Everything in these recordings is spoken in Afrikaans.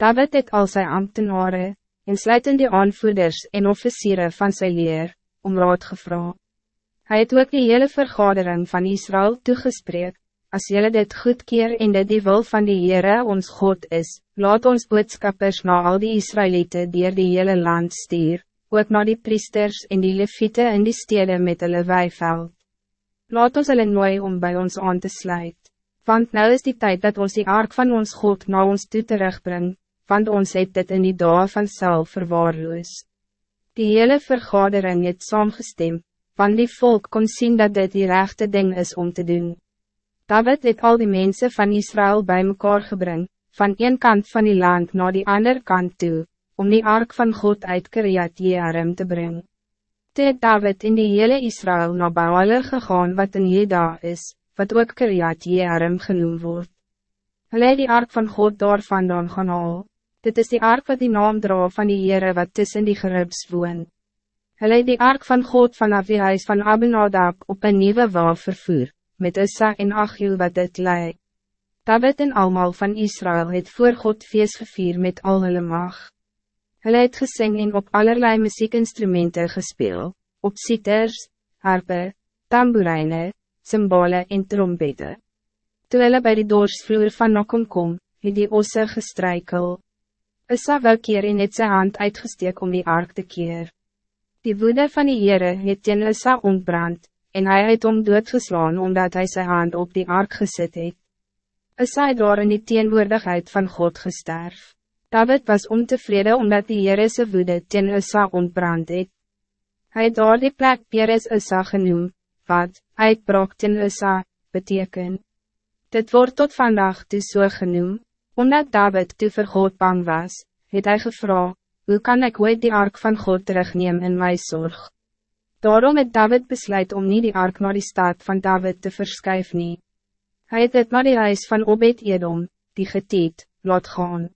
David het al sy ambtenaren, en sluiten die aanvoerders en officieren van sy leer, om raad gevra. Hij het ook die hele vergadering van Israël toegespreek, als jullie dit goedkeer en dit die wil van die Heere ons God is, laat ons boodskappers na al die Israëlieten die die hele land stuur, ook na die priesters en die leviete in die steden met hulle weiveld. Laat ons hulle nooi om bij ons aan te sluit, want nou is die tijd dat ons die ark van ons God na ons toe terugbring, want ons het dit in die dag van Saul verwaarloos. Die hele vergadering het saamgestem, want die volk kon zien dat dit die rechte ding is om te doen. David het al die mensen van Israël bij mekaar gebring, van een kant van die land naar die andere kant toe, om die ark van God uit Kiriat Jearim te brengen. Toe het David in die hele Israël naar Baale gegaan wat in Jeda is, wat ook Kiriat Jearim genoemd wordt. Hulle het die ark van God daar vandaan gaan haal. Dit is die ark wat die naam dra van die Heere wat tussen die geribs woon. Hulle het die ark van God vanaf die huis van Abinadab op een nieuwe wal vervoer, met Issa en Achiel wat dit lei. David en almal van Israël het voor God feest gevier met al hulle mag. Hulle het gesing en op allerlei muziekinstrumenten gespeel, op siters, harpe, tamboerijnen, cymbale en trompette. Toe hulle by die doorsvloer van Nokon kom, het die osse gestrijkel. Issa wou keer en het sy hand uitgesteek om die ark te keer. Die woede van die Heere het teen Issa ontbrand, en hij het om doodgeslaan omdat hij zijn hand op die ark gezet het. Issa het daar in die teenwoordigheid van God gesterf. David was ontevreden omdat die Heere sy woede teen Issa ontbrand het. Hy het daar die plek Peres Issa genoem, wat, uitbraak teen Issa, beteken. Dit wordt tot vandaag dus so genoemd. Omdat David toe vir God bang was, het hij gevra, hoe kan ik ooit die ark van God terugneem in mijn zorg? Daarom het David besluit om niet die ark naar die staat van David te verskuif nie. Hy het het naar die huis van Obed Edom, die getiet, laat gaan.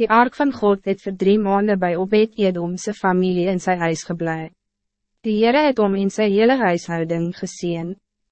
Die ark van God het voor drie maanden bij Obed Edom zijn familie in zijn huis geblei. Die Heere het om in zijn hele huishouding gezien.